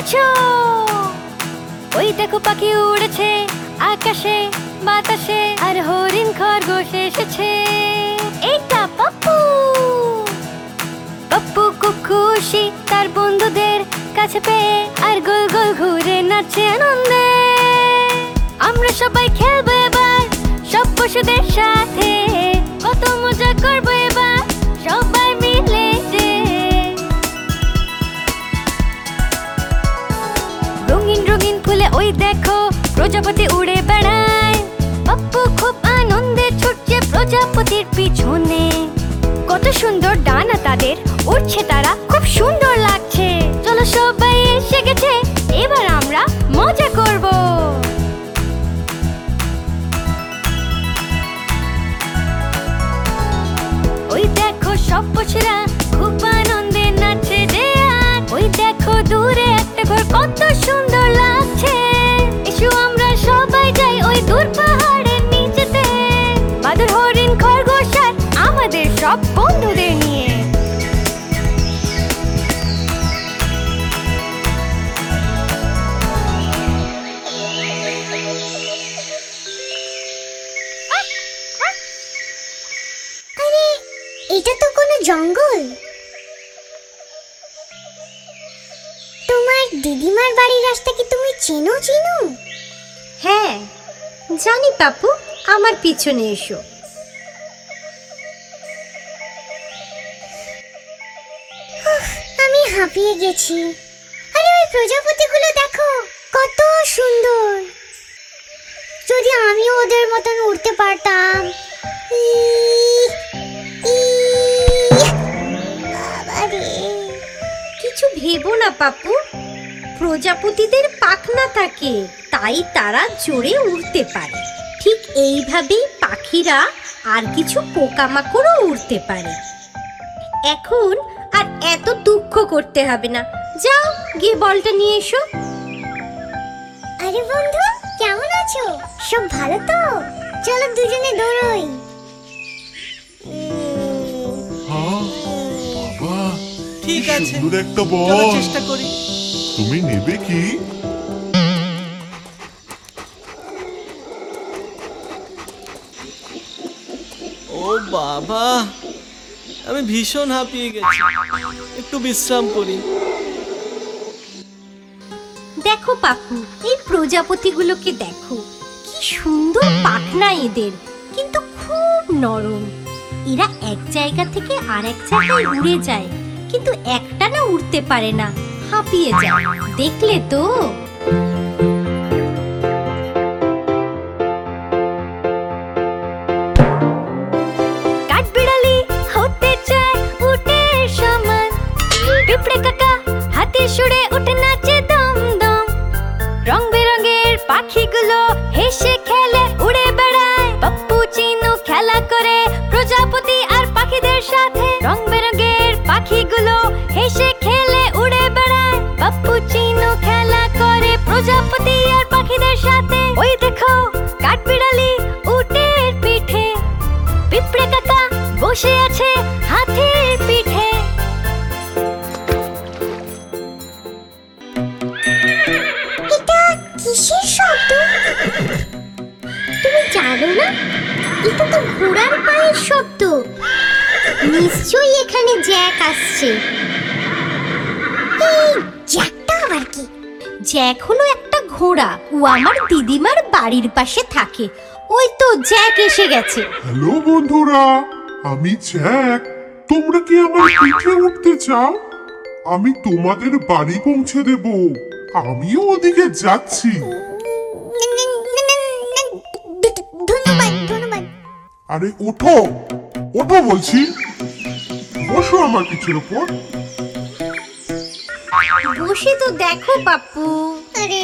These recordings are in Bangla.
আছো? ওই দেখো পাখি উড়েছে আকাশে, বাতাসে, আর হরিণ খরগোশ এসেছে। এটা পাপ্পু। পাপ্পু খুব খুশি তার বন্ধুদের কাছে পেয়ে, আর গোল গোল ঘুরে নাচে আনন্দে। আমরা সবাই খেলব এবার সব পশুদের সাথে। কত মজা করব এবার। ওই দেখো প্রজাপতি উড়ে বেড়ায়। পাপ্পু খুব আনন্দে ছুটছে প্রজাপতির পিছনে। কত সুন্দর ডানা তাদের উড়ছে তারা, খুব সুন্দর লাগছে। চলো সবাই এসে গেছে, এবার আমরা মজা করব। ওই দেখো সব পশুরা খুব আনন্দে নাচছে যে ওই দেখো দূরে একটা ঘর, কত সুন্দর পাপু আমার পিছনে এসো। আমি হাঁপিয়ে গেছি। আরে ওই প্রজাপতিগুলো দেখো কত সুন্দর। যদি আমিও ওদের মতন উড়তে পারতাম। কিছু ভেবো না পাপু। প্রজাপতিদের পাখনা থাকে তাই তারা জোরে উড়তে পারে। ঠিক এইভাবেই পাখিরা আর কিছু পোকামাকড়ও উড়তে পারে। এখন আর এত দুঃখ করতে হবে না। যাও গিয়ে বলটা নিয়ে এসো। আরে বন্ধু কেমন আছো? সব ভালো তো? চলো দুজনে দৌড়ই। হ্যাঁ ঠিক আছে। সুন্দর একটা বল। চেষ্টা করি। তুমি নেবে কি? বাবা, আমি ভীষণ হাঁপিয়ে গেছি। একটু বিশ্রাম করি। দেখো পাপু, এই প্রজাপতিগুলোকে দেখো। কি সুন্দর পাখনা এদের, কিন্তু খুব নরম। এরা এক জায়গা থেকে আর এক জায়গায় উড়ে যায়, কিন্তু একটা না উড়তে পারে না, হাঁপিয়ে যায়। দেখলে তো? পাশে থাকে। ওই তো জ্যাক এসে গেছে। হ্যালো বন্ধুরা আমি জ্যাক। তোমরা কি আমার পিঠে উঠতে চাও? আমি তোমাদের বাড়ি পৌঁছে দেব। আমিও ওদিকে যাচ্ছি। ধন্যবাদ ধন্যবাদ। আরে ওঠো। ওঠো বলছি। বসো আমার পিঠের উপর বসে তো দেখো পাপ্পু। আরে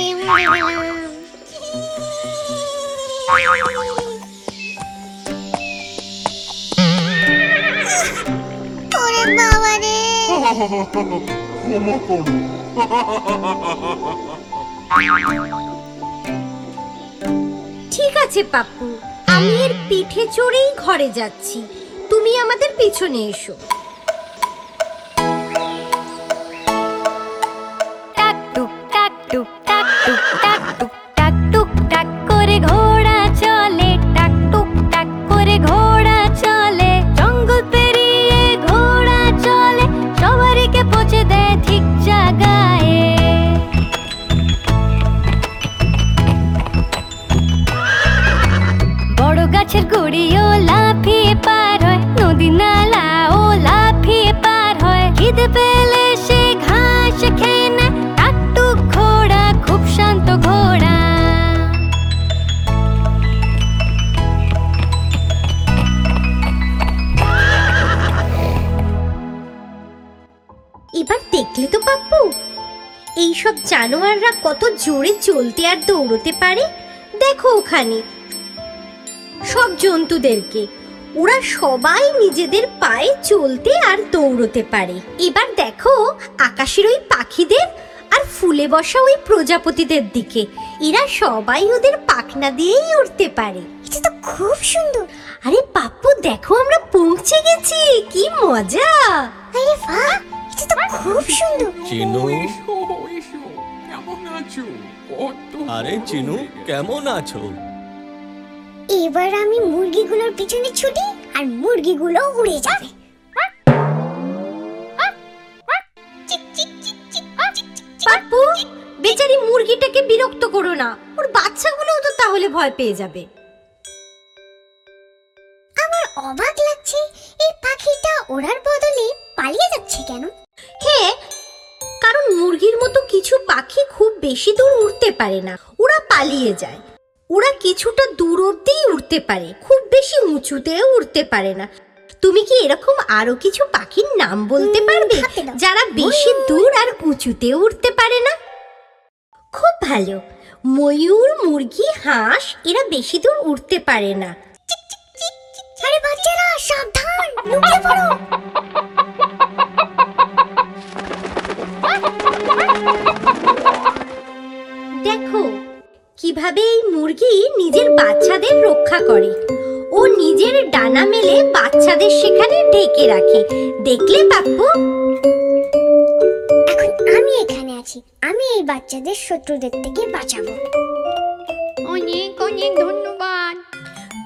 ঠিক আছে পাপ্পু। আমি এর পিঠে চড়েই ঘরে যাচ্ছি। তুমি আমাদের পিছনে এসো। এবার দেখলে তো পাপ্পু। এইসব জানোয়াররা কত জোরে চলতে আর দৌড়তে পারে? দেখো ওখানে। সব জন্তুদেরকে। ওরা সবাই নিজেদের পায়ে চলতে আর দৌড়তে পারে। এবার দেখো আকাশের ওই পাখিদের আর ফুলে বসা ওই প্রজাপতিদের দিকে। এরা সবাই ওদের পাখনা দিয়েই উঠতে পারে। এটা তো খুব সুন্দর। আরে পাপ্পু, দেখো আমরা পৌঁছে গেছি। কি মজা! আরে বাহ! এটা তো খুব সুন্দর। চিনু? কেমন আছো আরে চিনু কেমন আছো? এবার আমি মুরগিগুলোর পিছনে ছুটি আর মুরগিগুলো উড়ে যাবে। পাপ্পু বেচারি মুরগিটাকে বিরক্ত করো না। ওর বাচ্চাগুলোও তো তাহলে ভয় পেয়ে যাবে। আমার অবাক লাগছে এই পাখিটা ওড়ার বদলে পালিয়ে যাচ্ছে কেন? হ্যাঁ কারণ মুরগির মতো কিছু পাখি খুব বেশি দূর উড়তে পারে না। ওরা পালিয়ে যায়। ওরা কিছুটা দূর অব্দিই উড়তে পারে খুব বেশি উঁচুতেও উড়তে পারে না। তুমি কি এরকম আরও কিছু পাখির নাম বলতে পারবে? যারা বেশি দূর আর উঁচুতে উড়তে পারে না? খুব ভালো। ময়ূর মুরগি হাঁস এরা বেশি দূর উড়তে পারে না। আরে বাচ্চারা সাবধান। লুকিয়ে পড়ো। দেখো কীভাবে এই মুরগি নিজের বাচ্চাদের রক্ষা করে। ও নিজের ডানা মেলে বাচ্চাদের সেখানে ঢেকে রাখে। দেখলে পাপ্পু? এখন আমি এখানে আছি। আমি এই বাচ্চাদের শত্রুদের থেকে বাঁচাবো। অনেক অনেক ধন্যবাদ।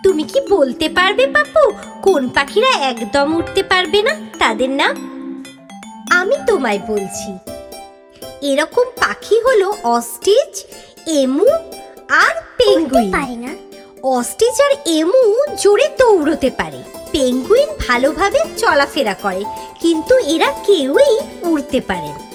তুমি কি বলতে পারবে পাপ্পু? কোন পাখিরা একদম উঠতে পারবে না? তাদের নাম? আমি তোমায় বলছি এরকম পাখি হলো অস্টিচ এমু আর পেঙ্গুইন। পারে না। অস্টিচ আর এমু জোরে দৌড়তে পারে। পেঙ্গুইন ভালোভাবে চলাফেরা করে কিন্তু এরা কেউই উড়তে পারে না।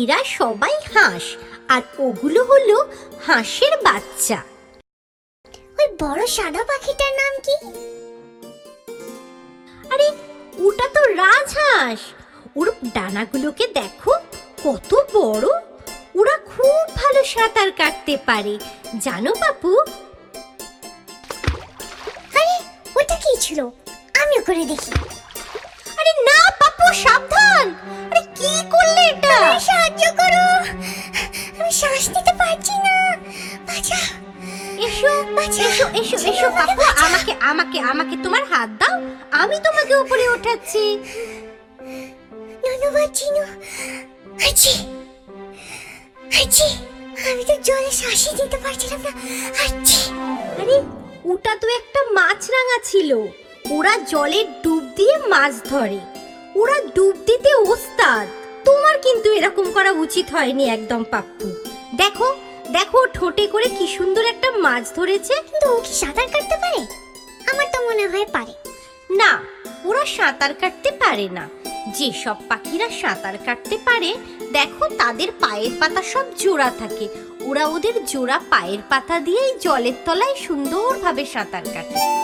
এরা সবাই হাঁস আর ওগুলো হলো হাঁসের বাচ্চা। ওই বড় সাদা পাখিটার নাম কি? আরে ওটা তো রাজহাঁস। ওর ডানাগুলোকে দেখো কত বড়। ওরা খুব ভালো সাঁতার কাটতে পারে। জানো বাপু? আরে ওটা কি ছিল? আমি করে দেখি। আরে না বাপু সাবধান। আরে কি করলে এটা? সাহায্য করো। আমি শ্বাস নিতে পারছি না। এসো। এসো এসো এসো আমাকে আমাকে আমাকে তোমার হাত দাও। আমি তোমাকে উপরে ওঠাচ্ছি ধন্যবাদ চিনু। আছি আছি আমি তো জলে শ্বাসই দিতে পারছিলাম না। আছি আরে ওটা তো একটা মাছরাঙা ছিল। ওরা জলে ডুব দিয়ে মাছ ধরে। ওরা ডুব দিতে ওস্তাদ। তোমার কিন্তু এরকম করা উচিত হয়নি একদম পাপ্পু। দেখো দেখো ঠোঁটে করে কি সুন্দর একটা মাছ ধরেছে। কিন্তু ও কি সাঁতার কাটতে পারে? আমার তো মনে হয় পারে। না ওরা সাঁতার কাটতে পারে না। যেসব পাখিরা সাঁতার কাটতে পারে দেখো তাদের পায়ের পাতা সব জোড়া থাকে। ওরা ওদের জোড়া পায়ের পাতা দিয়েই জলের তলায় সুন্দরভাবে সাঁতার কাটে।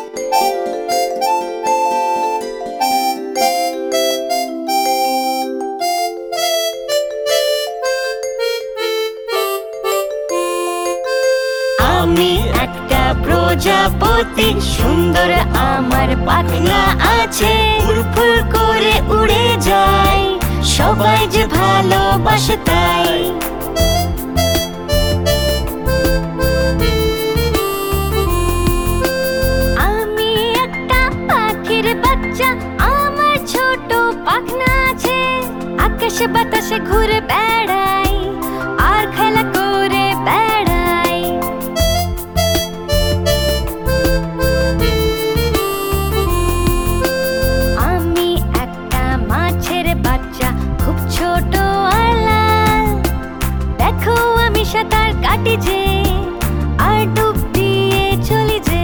প্রজাপতি, সুন্দর আমার পাখনা আছে। করে উড়ে যায়, সবাই যে ভালোবাসে তাই। আমি একটা পাখির বাচ্চা, আমার ছোট পাখনা আছে। আকাশে বাতাসে ঘুরে বেড়াই কাটি যে আর ডুব দিয়ে চলি যে।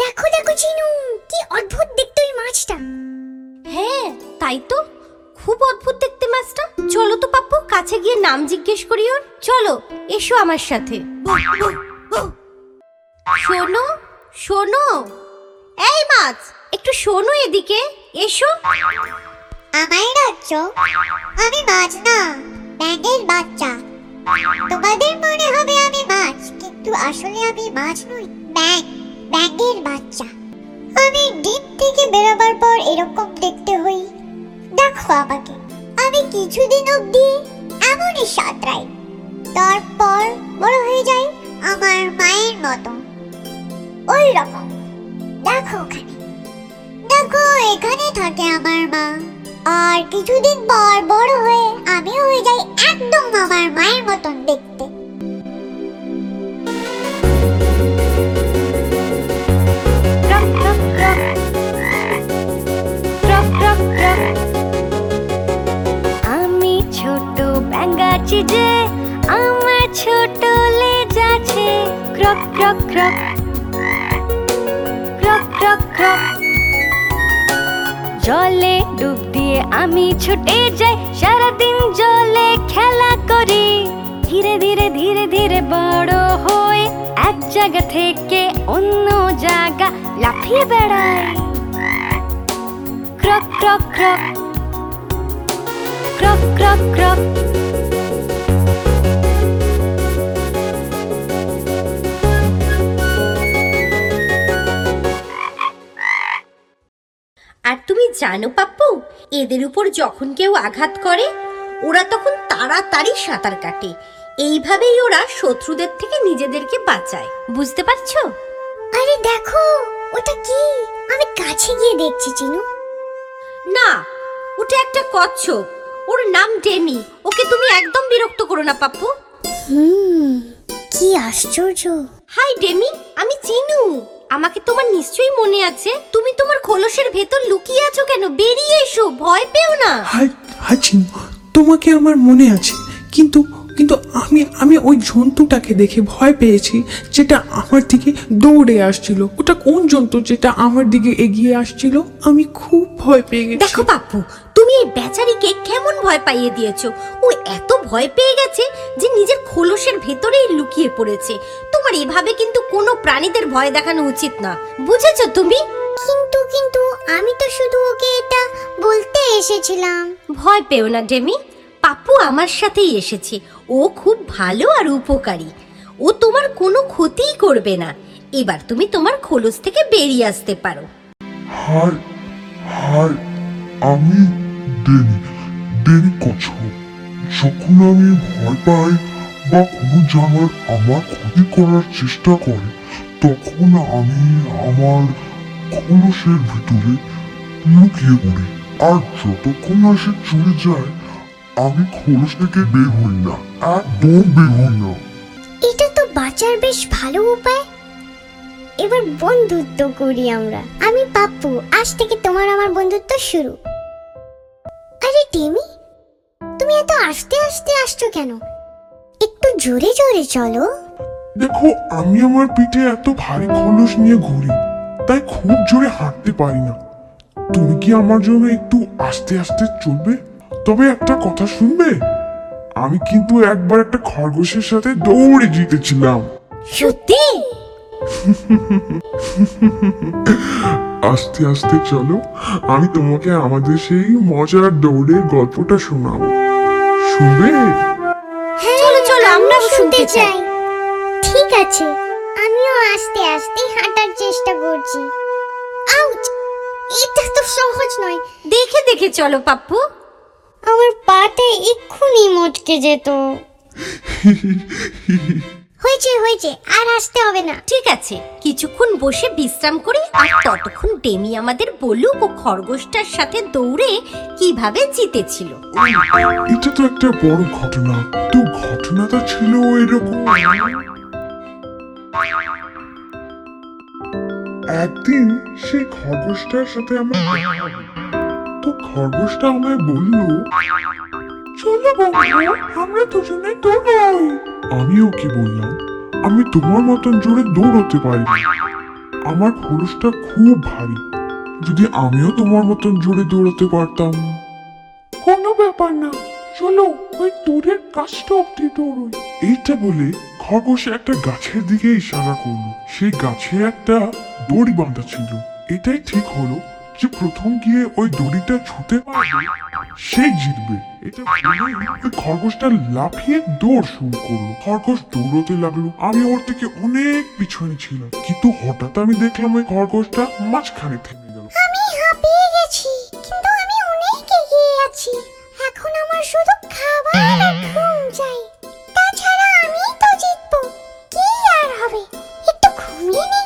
দেখো দেখো চিনু কি অদ্ভুত দেখতে ওই মাছটা। হ্যাঁ তাই তো খুব অদ্ভুত দেখতে মাছটা। চলো তো পাপ্পু কাছে গিয়ে নাম জিজ্ঞেস করি ওর। চলো এসো আমার সাথে। আমি মাছ না, ব্যাঙের বাচ্চা। তোমাদের মনে হবে আমি মাছ, কিন্তু আসলে আমি মাছ নই, ব্যাঙ, ব্যাঙের বাচ্চা। আমি ডিম থেকে বেরোবার পর এরকম দেখতে হই। দেখো আমাকে, আমি কিছুদিন অবধি এমনই সাঁতরাই। তারপর বড় হয়ে যাই আমার মায়ের মতো। ওই রকম। দেখো ওখানে। দেখো এখানে থাকে আমার মা। আর কিছুদিন পর বড় হয়ে আমি হয়ে যাই একদম আমার মায়ের মতন দেখতে। আমি ছোট ব্যাঙ্গাছি যে, আমার ছোট লেজ আছে croak croak croak. Croak croak croak. জলে ডুব দিয়ে আমি ছুটে যাই, সারাদিন জলে খেলা করি। ধীরে ধীরে ধীরে ধীরে বড় হয়ে এক জায়গা থেকে অন্য জায়গা লাফিয়ে বেড়াই। ক্রক croak croak. Croak croak croak. জানো পাপ্পু এদের উপর যখন কেউ আঘাত করে ওরা তখন তাড়াতাড়ি সাঁতার কাটে। এইভাবেই ওরা শত্রুদের থেকে নিজেদেরকে বাঁচায়। বুঝতে পারছ? আরে দেখো ওটা কি? আমি কাছে গিয়ে দেখছি চিনু। না ওটা একটা কচ্ছপ। ওর নাম ডেমি। ওকে তুমি একদম বিরক্ত করো না পাপ্পু। হুম কি আশ্চর্য। হাই ডেমি আমি চিনু। আমাকে তোমার নিশ্চয়ই মনে আছে তুমি তোমার খোলসের ভেতর লুকিয়ে আছো কেন? বেরিয়ে এসো ভয় পেও না। হাই তোমাকে আমার মনে আছে কিন্তু কিন্তু আমি আমি ওই জন্তুটাকে দেখে ভয় পেয়েছি যেটা আমার দিকে দৌড়ে আসছিল। ওটা কোন জন্তু যেটা আমার দিকে এগিয়ে আসছিল? আমি খুব ভয় পেয়ে গেছি। দেখো পাপ্পু তুমি এই বেচারিকে কেমন ভয় পাইয়ে দিয়েছ? ও এত ভয় পেয়ে গেছে যে নিজের খোলসের ভেতরেই লুকিয়ে পড়েছে। তোমার এভাবে কিন্তু কোনো প্রাণীদের ভয় দেখানো উচিত না। বুঝেছ তুমি? কিন্তু কিন্তু আমি তো শুধু ওকে এটা বলতে এসেছিলাম। ভয় পেও না ডেমি। পাপু আমার সাথেই এসেছে। ও খুব ভালো আর উপকারী। ও তোমার কোনো ক্ষতিই করবে না। এবার তুমি তোমার খোলস থেকে বেরিয়ে আসতে পারো। হাই হাই আমি ডেনি ডেনি কচ্ছপ যখন আমি ভয় পাই বা কোনো জানোয়ার আমার ক্ষতি করার চেষ্টা করে, তখন আমি আমার খোলসের ভিতরে লুকিয়ে পড়ি। আর যতক্ষণ না সে চলে যায়, আমি খোলস থেকে বের হই না, একদম বের হই না। এটা তো বাঁচার বেশ ভালো উপায়। এবার বন্ধুত্ব করি আমরা। আমি পাপ্পু, আজ থেকে তোমার আমার বন্ধুত্ব শুরু। টেমি তুমি এত আস্তে আস্তে আসছো কেন? একটু জোরে জোরে চলো। দেখো আমি আমার পিঠে এত ভারী খোলস নিয়ে ঘুরি তাই খুব জোরে হাঁটতে পারি না। তুমি কি আমার জন্য একটু আস্তে আস্তে চলবে? তবে একটা কথা শুনবে? আমি কিন্তু একবার একটা খরগোশের সাথে দৌড়ে জিতেছিলাম। সত্যি? আস্তে আস্তে চলো আমি তোমাকে আমাদের সেই মজার দৌড়ের গল্পটা শোনাবো। শুনবে? চলো চলো আমরা শুনতে চাই। ঠিক আছে আমিও আস্তে আস্তে হাঁটার চেষ্টা করছি। আউচ এটা তো সহজ নয়। দেখে দেখে চলো পাপ্পু। আমার পাতে এক্ষুনি মটকে যেত। হয়েছে হয়েছে আর আসতে হবে না। ঠিক আছে কিছুক্ষণ বসে বিশ্রাম করি আর ততক্ষণ ডেমি আমাদের বলুক ও খরগোশটার সাথে দৌড়ে কীভাবে জিতেছিল। এটা তো একটা বড় ঘটনা। তো ঘটনাটা ছিল এরকম। একদিন সেই খরগোশটার সাথে আমার তো খরগোশটা আমায় বলল চলো বন্ধু আমরা দুজনে দৌড়াই। আমি ওকে বললাম? আমি তোমার মতন জোরে দৌড়তে পারি আমার খোলসটা খুব ভারী। যদি আমিও তোমার মতন জোরে দৌড়াতে পারতাম। কোনো ব্যাপার না। চলো ওই দূরের গাছটা অব্দি দৌড়ই। এইটা বলে খরগোশ একটা গাছের দিকে ইশারা করল। সেই গাছে একটা দড়ি বাঁধা ছিল। এটাই ঠিক হলো। যে প্রথম গিয়ে ওই দড়িটা ছুতে পারবে সেই জিতবে। এটা বলেই ওই খরগোশটা লাফিয়ে দৌড় শুরু করল। খরগোশ দৌড়তে লাগল। আমি ওর থেকে অনেক পিছনে ছিলাম। কিন্তু হঠাৎ আমি দেখলাম ওই খরগোশটা মাঝখানে থেমে গেল। আমি হাঁপিয়ে গেছি কিন্তু আমি অনেক এগিয়ে আছি। এখন আমার শুধু খাবার আর ঘুম চাই। তাছাড়া আমি তো জিতবো। কি আর হবে? একটু ঘুমিয়ে নি।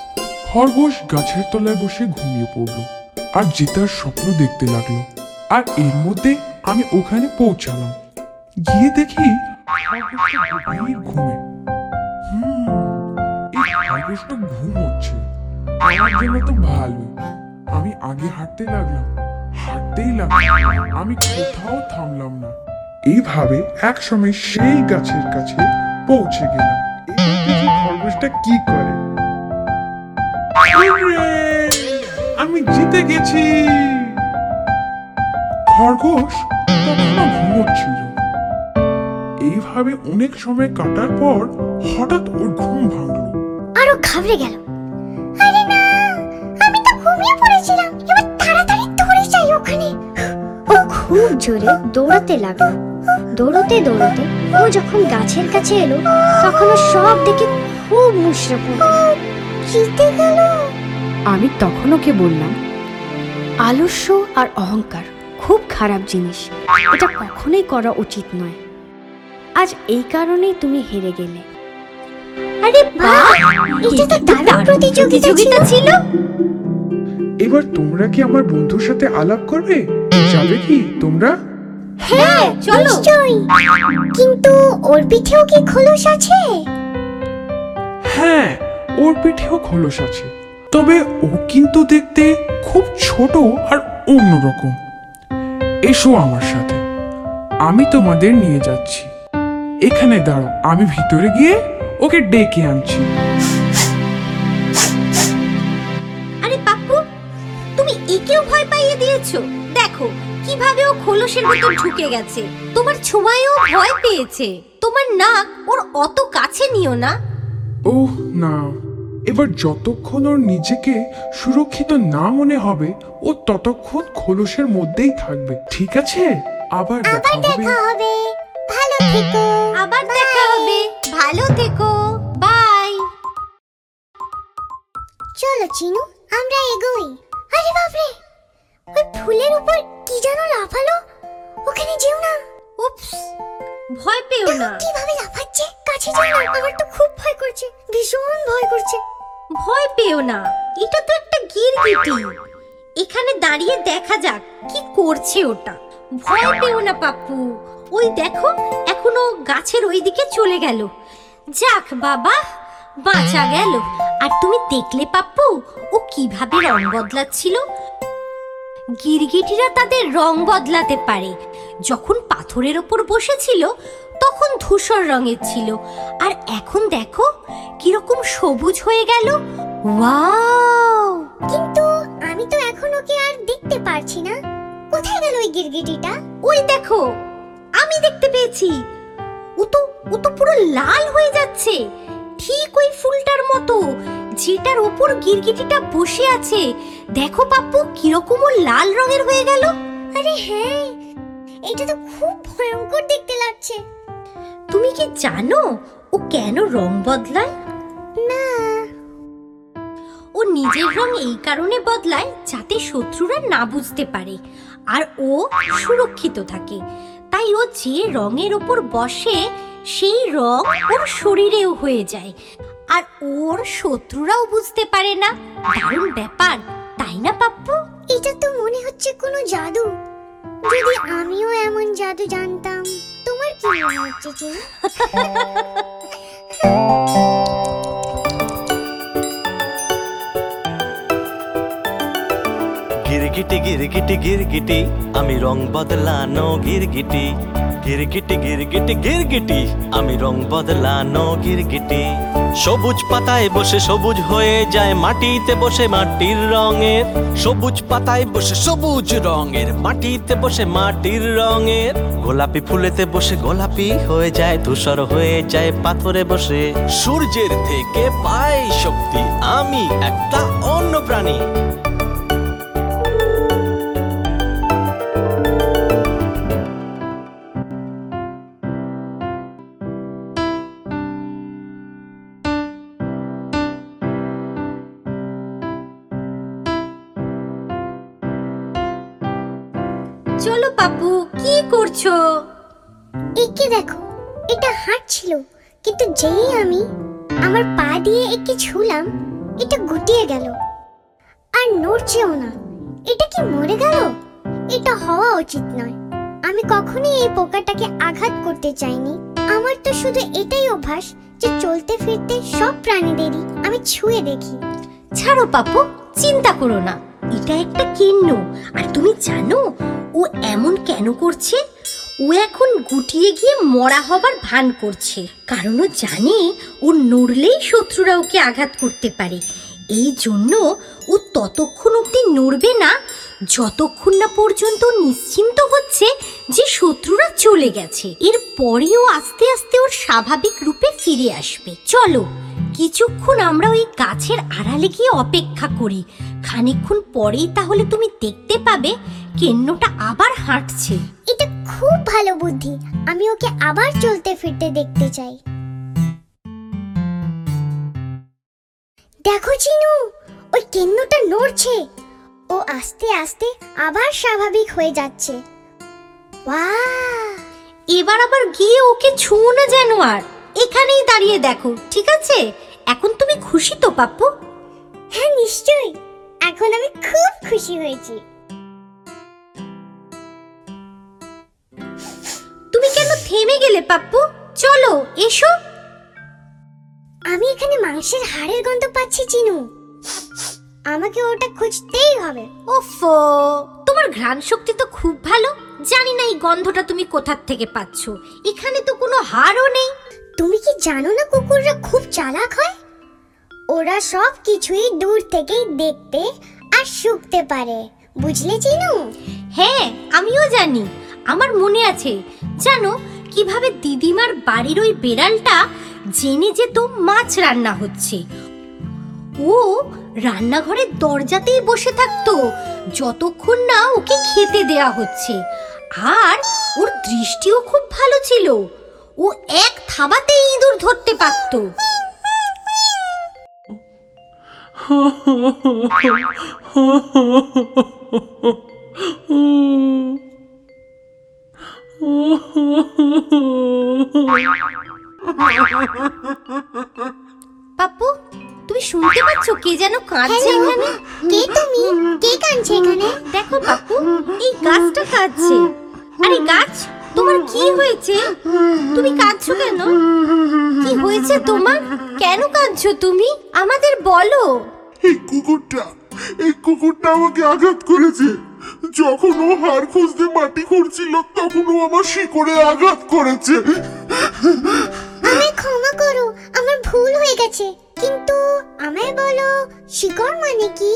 খরগোশ গাছের তলায় বসে ঘুমিয়ে পড়ল। আর জেতার স্বপ্ন দেখতে লাগল। আর এর মধ্যে আমি ওখানে পৌঁছালাম। গিয়ে দেখি ঘুমে। খরগোশটা ঘুম হচ্ছে। আমার জন্য তো ভালো আমি আগে হাঁটতে লাগলাম। হাঁটতেই লাগলাম। আমি কোথাও থামলাম না। এইভাবে এক সময় সেই গাছের কাছে পৌঁছে গেলাম। খরগোশটা কি করে! আমি জিতে গেছি। খরগোশ তখনও ঘুমোচ্ছিল। এইভাবে অনেক সময় কাটার পর হঠাৎ ওর ঘুম ভাঙলো। আরও ঘাবড়ে গেল। আরে না আমি তো ঘুমিয়ে পড়েছিলাম। এবার তাড়াতাড়ি দৌড়ে যাই ওখানে। ও খুব জোরে দৌড়াতে লাগল। দৌড়তে দৌড়তে ও যখন গাছের কাছে এলো তখন ও সব দেখে খুব মুশড়ে পড়ল। জিতে গেল। আমি তখন ওকে বললাম আলস্য আর অহংকার খুব খারাপ জিনিস। এটা কখনোই করা উচিত নয়। আজ এই কারণেই তুমি হেরে গেলে। আরে বাহ! এটা তো দারুণ প্রতিযোগিতা ছিল। এবার তোমরা কি আমার বন্ধুর সাথে আলাপ করবে? যাবে কি তোমরা? হ্যাঁ চলো। কিন্তু ওর পিঠেও কি খোলস আছে? হ্যাঁ ওর পিঠেও খোলস আছে। তবে ও কিন্তু দেখতে খুব ছোট আর অন্যরকম। এসো আমার সাথে। আমি তোমাদের নিয়ে যাচ্ছি। এখানে দাঁড়াও আমি ভিতরে গিয়ে ওকে ডেকে আনছি। আরে পাপ্পু তুমি একেও ভয় পাইয়ে দিয়েছ। দেখো কীভাবে ও খোলসের ভিতর ঢুকে গেছে। তোমার ছোঁয়ায়ও ভয় পেয়েছে। তোমার নাক ওর অত কাছে নিও না। ওহ না। এবার যতক্ষণ ওর নিজেকে সুরক্ষিত না মনে হবে ও ততক্ষণ খোলসের মধ্যেই থাকবে। ঠিক আছে? আবার দেখা হবে দেখা হবে। ভালো থেকো। আবার দেখা হবে। ভালো থেকো। বাই চলো চিনু আমরা এগোই। আরে বাপরে! ওই ফুলের উপর কি যেন লাফালো? ওখানে যেও না। উপস ভয় পেও না। কীভাবে লাফাচ্ছে। কাছে যাও না আমার তো খুব ভয় করছে। ভীষণ ভয় করছে। ভয় পেও না, এটা তো একটা গিরগিটি। এখানে দাঁড়িয়ে দেখা যাক কি করছে ওটা। ভয় পেও না, পাপ্পু। ওই দেখো, এখনও গাছের ওই দিকে চলে গেল। যাক বাবা, বাঁচা গেল। আর তুমি দেখলে, পাপ্পু, ও কীভাবে রং বদলাচ্ছিল? গিরগিটিরা তাদের রং বদলাতে পারে। যখন পাথরের ওপর বসেছিল তখন ধূসর রঙের ছিল। আর এখন দেখো কীরকম সবুজ হয়ে গেল। ওয়াও! কিন্তু আমি তো এখন ওকে আর দেখতে পারছি না। কোথায় গেল ওই গিরগিটিটা? ওই দেখো আমি দেখতে পেয়েছি। ও তো ও তো পুরো লাল হয়ে যাচ্ছে। ঠিক ওই ফুলটার মতো যেটার ওপর গিরগিটিটা বসে আছে। দেখো পাপ্পু কীরকম ও লাল রঙের হয়ে গেল। আরে হ্যাঁ এটা তো খুব ভয়ঙ্কর দেখতে লাগছে। তুমি কি জানো ও কেন রং বদলায়? না। ও নিজের রং এই কারণে বদলায় যাতে শত্রুরা না বুঝতে পারে আর ও সুরক্ষিত থাকে। তাই ও যে রঙের ওপর বসে সেই রং ওর শরীরেও হয়ে যায় আর ওর শত্রুরাও বুঝতে পারে না। দারুণ ব্যাপার তাই না পাপ্পু? এটা তো মনে হচ্ছে কোনো জাদু। যদি আমিও এমন জাদু জানতাম। তোমার কি মনে হচ্ছে গিরগিটি গিরগিটি গিরগিটি। আমি রং বদলানো গিরগিটি। গিরগিটি গিরগিটি গিরগিটি। আমি রং বদলানো গিরগিটি। সবুজ পাতায় বসে সবুজ হয়ে যায় মাটিতে বসে মাটির রঙের। সবুজ পাতায় বসে সবুজ রঙের, মাটিতে বসে মাটির রঙের। গোলাপি ফুলেতে বসে গোলাপি হয়ে যায়, ধূসর হয়ে যায় পাথরে বসে। সূর্যের থেকে পাই শক্তি, আমি একটা অন্য প্রাণী। ছুলাম এটা গুটিয়ে গেল। আর নড়ছেও না। এটা কি মরে গেল? এটা হওয়া উচিত নয়। আমি কখনোই এই পোকাটাকে আঘাত করতে চাইনি। আমার তো শুধু এটাই অভ্যাস যে চলতে ফিরতে সব প্রাণীদেরই আমি ছুঁয়ে দেখি। ছাড়ো পাপু, চিন্তা করো না। এটা একটা কিন্ন। আর তুমি জানো, ও এমন কেন করছে? ও এখন গুটিয়ে গিয়ে মরা হবার ভান করছে। কারণ ও জানে ও নড়লেই শত্রুরা ওকে আঘাত করতে পারে। এই জন্য ও ততক্ষণ অব্দি নড়বে না, যতক্ষণ না পর্যন্ত নিশ্চিন্ত হচ্ছে যে শত্রুরা চলে গেছে। এর পরেও আস্তে আস্তে ওর স্বাভাবিক রূপে ফিরে আসবে। চলো, কিছুক্ষণ আমরা ওই গাছের আড়ালে গিয়ে অপেক্ষা করি। খানিকক্ষণ পরেই তাহলে তুমি দেখতে পাবে কেন্নটা আবার হাঁটছে। এটা খুব ভালো বুদ্ধি। আমি ওকে আবার চলতে ফিরতে দেখতে চাই। দেখো চিনু ওই কেন্নটা নড়ছে। ও আস্তে আস্তে আবার স্বাভাবিক হয়ে যাচ্ছে। এবার আবার গিয়ে ওকে ছুঁয়ো না যেন আর। এখানেই দাঁড়িয়ে দেখো ঠিক আছে? এখন তুমি খুশি তো পাপ্পু? হ্যাঁ নিশ্চয়ই। এখন আমি খুব খুশি হয়েছি। তুমি কেন থেমে গেলে, পাপ্পু? চলো, এসো। আমি এখানে মাংসের হাড়ের গন্ধ পাচ্ছি, চিনু। আমাকে ওটা খুঁজতেই হবে। ওফো! তোমার ঘ্রাণ শক্তি তো খুব ভালো। জানি না এই গন্ধটা তুমি কোথার থেকে পাচ্ছ। এখানে তো কোনো হাড়ও নেই। তুমি কি জানো না কুকুররা খুব চালাক হয়? ওরা সব কিছুই দূর থেকেই দেখতে আর শুকতে পারে। বুঝলে, চিনু? হ্যাঁ আমিও জানি। আমার মনে আছে। জানো, কীভাবে দিদিমার বাড়ির ওই বেড়ালটা জেনে যেত মাছ রান্না হচ্ছে। ও রান্নাঘরের দরজাতেই বসে থাকতো, যতক্ষণ না ওকে খেতে দেয়া হচ্ছে। আর ওর দৃষ্টিও খুব ভালো ছিল। ও এক থাবাতে ইঁদুর ধরতে পারতো। পাপ্পু তুমি শুনতে পাচ্ছ কে যেন কাঁদছে এখানে? কে তুমি? কে কাঁদছে এখানে? দেখো পাপ্পু এই গাছটা কাঁদছে। আরে গাছ তোমার তোমার কি হয়েছে? তুমি কাঁদছো কেন? কি হয়েছে তোমার? কেন কাঁদছো তুমি? আমাদের বলো। এই কুকুরটা এই কুকুরটা আমাকে আঘাত করেছে। যখন ও হাড় খুঁজতে মাটি খুঁড়ছিল তখন ও আমার শিকড়ে আঘাত করেছে। আমায় ক্ষমা করো আমার ভুল হয়ে গেছে। কিন্তু আমায় বলো শিকড় মানে কি?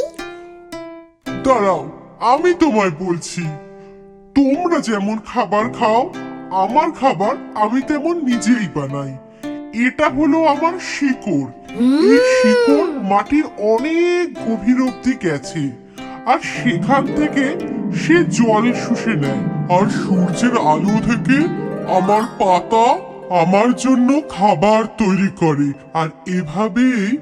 দাঁড়াও আমি তোমায় বলছি তোমরা যেমন খাবার খাও আমার খাবার আমি তেমন নিজেই বানাই। এটা হলো আমার শিকড়। এই শিকড় মাটির অনেক গভীর অব্দি গেছে। আর সেখান থেকে সে জলে শুষে নেয়। আর সূর্যের আলো থেকে আমার পাতা আমার জন্য খাবার তৈরি করে। আর এভাবেই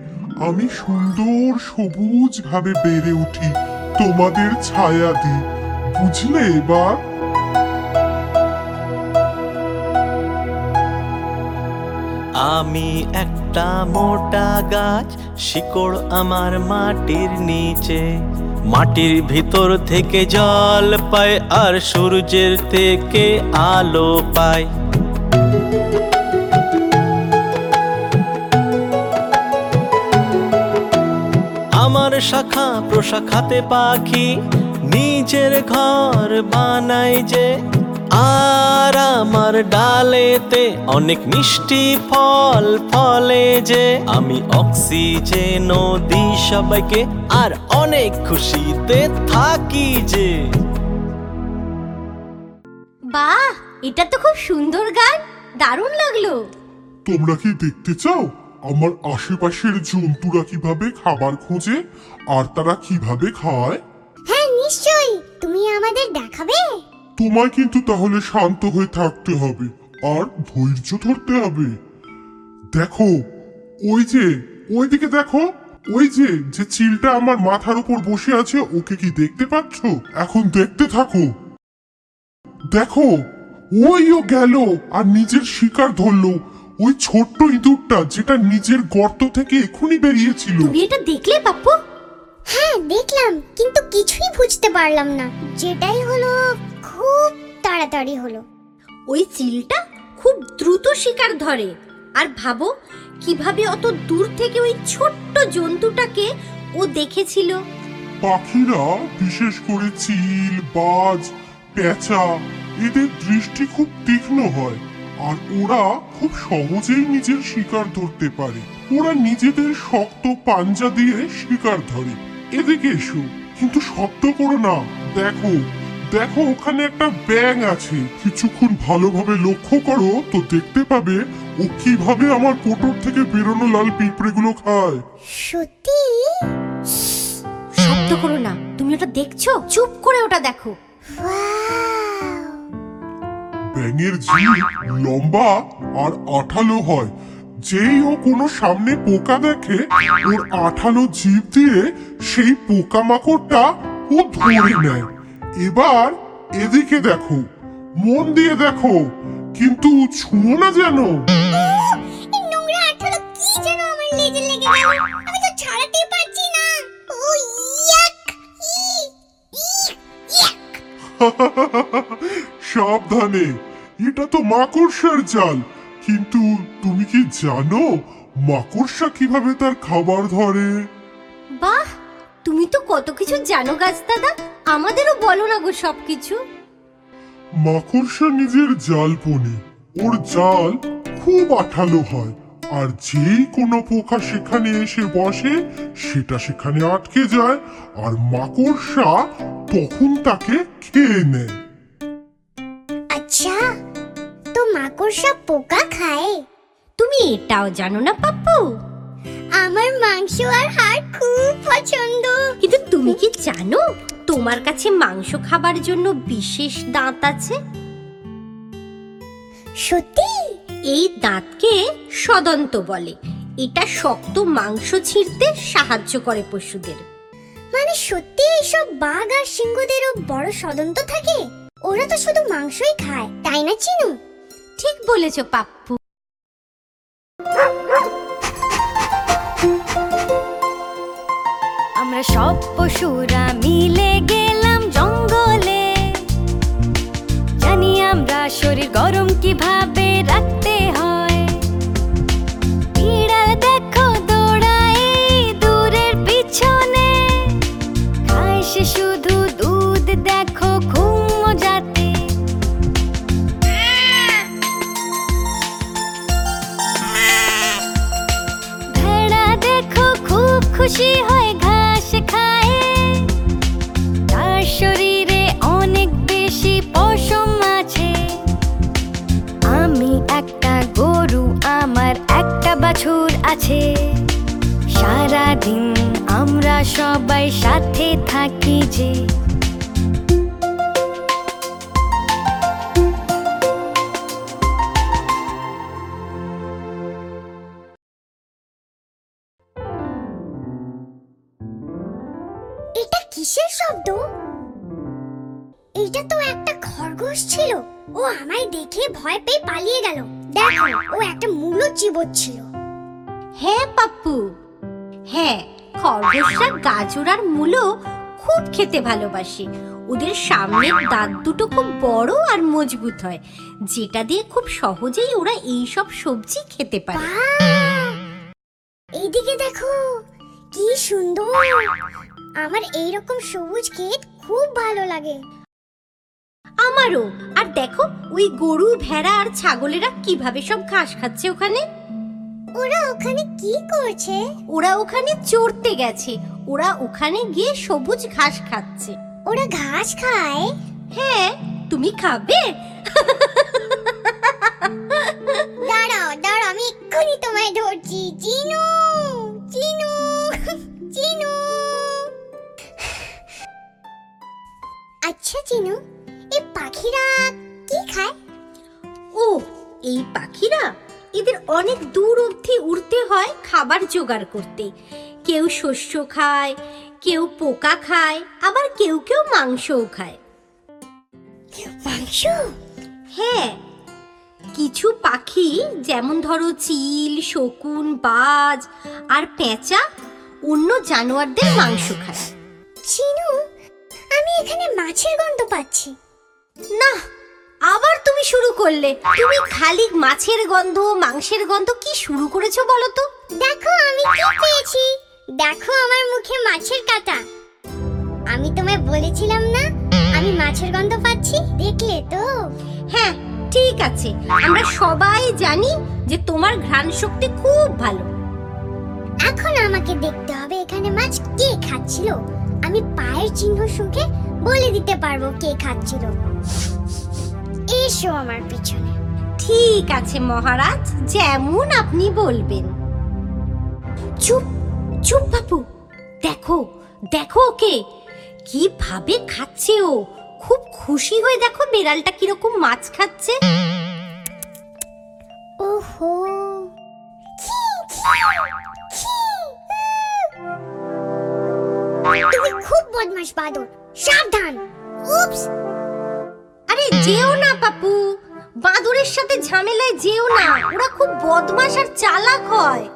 আমি সুন্দর সবুজ ভাবে বেড়ে উঠি। তোমাদের ছায়া দিই। বুঝলে এবার? আমি একটা মোটা গাছ, শিকড় আমার মাটির নিচে। মাটির ভিতর থেকে জল পায় আর সূর্যের থেকে আলো পায়। আমার শাখা প্রশাখাতে পাখি নিজের ঘর বানায় যে আর আমার ডালেতে অনেক মিষ্টি ফল ফলে যে আমি অক্সিজেন দিই সবাইকে আর অনেক খুশিতে থাকি যে। বাহ এটা তো খুব সুন্দর গান দারুণ লাগল। তোমরা কি দেখতে চাও? আমার আশেপাশের জন্তুরা কীভাবে খাবার খোঁজে আর তারা কীভাবে খায়? হ্যাঁ নিশ্চয়ই। তুমি আমাদের দেখাবে? তোমায় কিন্তু তাহলে শান্ত হয়ে থাকতে হবে, আর ধৈর্য ধরতে হবে। দেখো, ওই যে, ওইদিকে দেখো, ওই যে যে চিলটা আমার মাথার উপর বসে আছে, ওকে কি দেখতে পাচ্ছ? এখন দেখতে থাকো। দেখো, ওইও গেল, আর নিজের শিকার ধরলো, ওই ছোট্ট ইঁদুরটা যেটা নিজের গর্ত থেকে এখনই বেরিয়েছিল। তুমি এটা দেখলে, পাপ্পু? হ্যাঁ দেখলাম, কিন্তু কিছুই বুঝতে পারলাম না। যেটাই হলো খুব তাড়াতাড়ি হলো। ওই চিলটা খুব দ্রুত শিকার ধরে। আর ভাবো কীভাবে অত দূর থেকে ওই ছোট্ট জন্তুটাকে ও দেখেছিল? পাখিরা বিশেষ করে চিল বাজ পেঁচা এদের দৃষ্টি খুব তীক্ষ্ণ হয়। আর ওরা খুব সহজেই নিজের শিকার ধরতে পারে। ওরা নিজেদের শক্ত পাঞ্জা দিয়ে শিকার ধরে। এদিকে এসো কিন্তু শব্দ করো না। দেখো দেখো ওখানে একটা ব্যাং আছে। কিছুক্ষণ ভালোভাবে লক্ষ্য করো তো দেখতে পাবে ও কীভাবে আমার কোটর থেকে বেরোনো লাল পিঁপড়েগুলো খায়। সত্যি? শব্দ করো না। তুমি ওটা দেখছ? চুপ করে ওটা দেখো। ব্যাঙের জিভ লম্বা আর আঠালো হয়। যেই ও কোনো সামনে পোকা দেখে ওর আঠালো জিভ দিয়ে সেই পোকামাকড়টা ও ধরে নেয়। এবার এদিকে দেখো মন দিয়ে দেখো কিন্তু ছুঁয়ো না যেন। নোংরা আঠালো কি যেন আমার লেজে লেগে গেল? আমি তো ছাড়াতেই পারছি না। ও ইয়াক ই ই ইয়াক। সাবধানে এটা তো মাকড়সার জাল। কিন্তু তুমি কি জানো মাকড়সা কীভাবে তার খাবার ধরে? বাহ তুমি তো কত কিছু জানো গাছ দাদা। আমাদেরও বলো না গো সব কিছু মাকড়সা নিজের জাল পোনে। ওর জাল খুব আঠালো হয়। আর যেই কোনো পোকা সেখানে এসে বসে সেটা সেখানে আটকে যায়। আর মাকড়সা তখন তাকে খেয়ে নেয়। আচ্ছা তো মাকড়সা পোকা খায়? তুমি এটাও জানো না পাপ্পু? আমার মাংস আর হাড় খুব পছন্দ। কিন্তু তুমি কি জানো? তোমার কাছে মাংস খাবার জন্য বিশেষ দাঁত আছে? সত্যি? এই দাঁতকে সদন্ত বলে। এটা শক্ত মাংস ছিঁড়তে সাহায্য করে পশুদের। মানে সত্যি এইসব বাঘ আর সিংহদেরও বড় সদন্ত থাকে? ওরা তো শুধু মাংসই খায় তাই না চিনু? ঠিক বলেছ পাপ্পু। আমরা সব পশুরা মিলে গেলাম পাপ্পু হ্যাঁ খরগোশরা গাজর আর মূলো খুব খেতে ভালোবাসে। ওদের সামনের দাঁত দুটো খুব বড় আর মজবুত হয়। যেটা দিয়ে খুব সহজেই ওরা এই সব সবজি খেতে পারে! এইদিকে দেখো কি সুন্দর। আমার এইরকম সবুজ ক্ষেত খুব ভালো লাগে। আমারও। আর দেখো ওই গরু ভেড়া আর ছাগলেরা কীভাবে সব ঘাস খাচ্ছে ওখানে? ওরা ওখানে কি করছে? ওরা ওখানে চড়তে গেছে। ওরা ওখানে গিয়ে সবুজ ঘাস খাচ্ছে। ওরা ঘাস খায়? হ্যাঁ তুমি খাবে। দাঁড়াও দাঁড়াও আমি এক্ষুনি তোমায় ধরছি। চিনু চিনু চিনু আচ্ছা চিনু এই পাখিরা কি খায়? ও এই পাখিরা এদের অনেক দূর অবধি উড়তে হয় খাবার জোগাড় করতে। কেউ শস্য খায় কেউ পোকা খায় আবার কেউ কেউ মাংসও খায়। মাংস? হ্যাঁ কিছু পাখি যেমন ধরো চিল শকুন বাজ আর পেঁচা অন্য জানোয়ারদের মাংস খায়। চিনু আমি এখানে মাছের গন্ধ পাচ্ছি। না আবার তুমি শুরু করলে। তুমি খালি মাছের গন্ধ মাংসের গন্ধ কি শুরু করেছ বলো তো? দেখো আমি কি পেয়েছি? দেখো আমার মুখে মাছের কাঁটা। আমি তোমায় বলেছিলাম না আমি মাছের গন্ধ পাচ্ছি? দেখলে তো? হ্যাঁ ঠিক আছে। আমরা সবাই জানি যে তোমার ঘ্রাণ শক্তি খুব ভালো। এখন আমাকে দেখতে হবে এখানে মাছ কে খাচ্ছিল। আমি পায়ের চিহ্ন শুকে বলে দিতে পারব কে খাচ্ছিল। এসো আমার পিছনে। ঠিক আছে, মহারাজ, যেমন আপনি বলবেন। চুপ চুপ বাপু। দেখো দেখো ওকে। কীভাবে খাচ্ছে ও। খুব খুশি হয়ে দেখো বিড়ালটা কীরকম মাছ খাচ্ছে। ওহো। তুমি খুব বদমাশ বাদর। সাবধান। উপস যেও না পাপু। বাঁদরের সাথে ঝামেলায় যেও না। ওরা খুব বদমাশ আর চালাক হয়।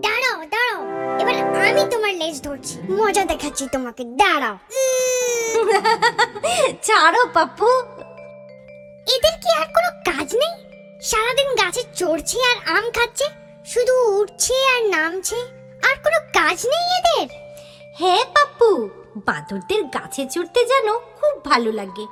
দাঁড়াও দাঁড়াও। এবার আমি তোমার লেজ ধরছি। মজা দেখাচ্ছি তোমাকে। দাঁড়াও। ছাড়ো পাপু। এদের কি আর কোনো কাজ নেই? সারাদিন গাছে চড়ছে আর আম খাচ্ছে শুধু উঠছে আর নামছে। আর কোনো কাজ নেই এদের? হ্যাঁ পাপ্পু বাঁদরদের গাছে চড়তে যেন খুব ভালো লাগে।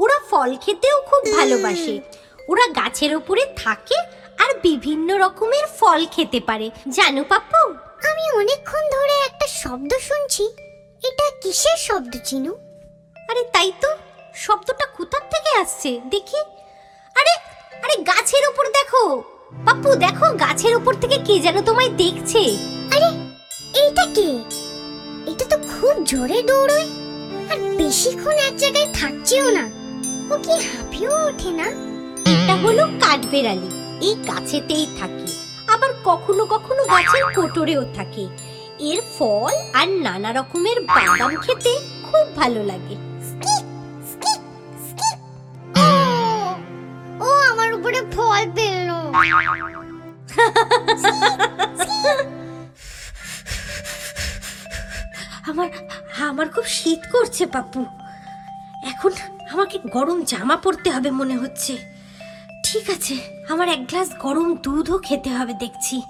ওরা ফল খেতেও খুব ভালোবাসে। ওরা গাছের ওপরে থাকে আর বিভিন্ন রকমের ফল খেতে পারে। জানো পাপ্পু? আমি অনেকক্ষণ ধরে একটা শব্দ শুনছি। এটা কিসের শব্দ চিনু? আরে তাই তো শব্দটা কোথার থেকে আসছে দেখি। আরে আরে গাছের উপর দেখো। পাপ্পু দেখো গাছের উপর থেকে কে যেন তোমায় দেখছে। আরে এইটা কে? এটা তো খুব জোরে দৌড়য়। আর বেশিক্ষণ এক জায়গায় থাকছেও না। ও কি হাঁপিয়েও ওঠে না? এটা হলো কাঠবেড়ালি। এই গাছেতেই থাকে। আবার কখনো কখনো গাছের কোটরেও থাকে। এর ফল আর নানা রকমের বাদাম খেতে খুব ভালো লাগে। ও আমার উপরে ফল পেল। আমার আমার খুব শীত করছে পাপ্পু এখন আমাকে গরম জামা পরতে হবে মনে হচ্ছে। ঠিক আছে আমার এক গ্লাস গরম দুধও খেতে হবে দেখছি।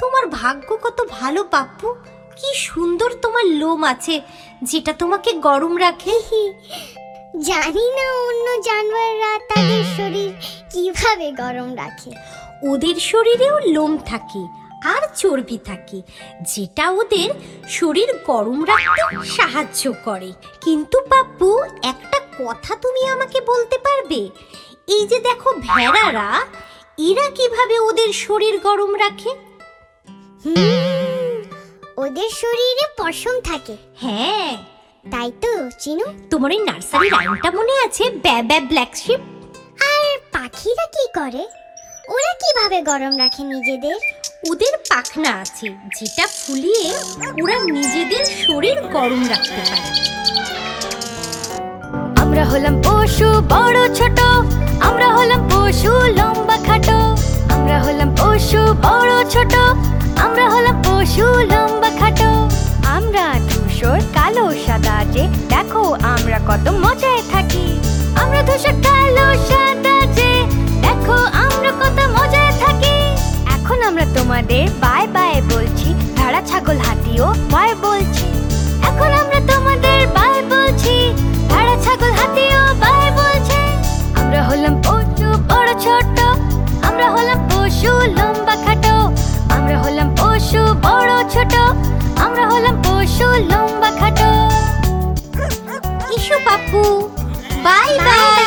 তোমার ভাগ্য কত ভালো পাপ্পু কি সুন্দর তোমার লোম আছে যেটা তোমাকে গরম রাখে। জানি না অন্য জানোয়াররা তাদের শরীর কীভাবে গরম রাখে। ওদের শরীরেও লোম থাকে আর চর্বি থাকে যেটা ওদের শরীর গরম রাখতে সাহায্য করে। কিন্তু পাপ্পু একটা কথা তুমি আমাকে বলতে পারবে? এই যে দেখো ভেড়ারা এরা কীভাবে ওদের শরীর গরম রাখে? ওদের শরীরে পশম থাকে। হ্যাঁ। তাই তো চিনু? তোমার ওই নার্সারি রাইমটা মনে আছে? ব্যা ব্যা ব্ল্যাক শিপ? আর পাখিরা কি করে? ওরা কীভাবে গরম রাখে নিজেদের? ওদের পাখনা আছে, যেটা ফুলিয়ে ওরা নিজেদের শরীর গরম রাখতে পারে। আমরা হলাম পশু বড় ছোট, আমরা হলাম পশু লম্বা খাটো। আমরা হলাম পশু বড় ছোট, আমরা হলাম পশু লম্বা খাটো। আমরা ধূসর, কালো, সাদা, যে দেখো আমরা কত মজায় থাকি। আমরা ধূসর, কালো, সাদা, যে দেখো আমরা কত মজায় থাকি। আমরা তোমাদের বাই বাই বলছি, ভেড়া, ছাগল, হাতিও বাই বলছি। এখন আমরা তোমাদের বাই বলছি, ভেড়া, ছাগল, হাতিও বাই বলছে। আমরা হলাম পশু, বড়, ছোট। আমরা হলাম পশু, লম্বা, খাটো। আমরা হলাম পশু, বড়, ছোট। আমরা হলাম পশু, লম্বা, খাটো। ইসু পাপ্পু বাই বাই।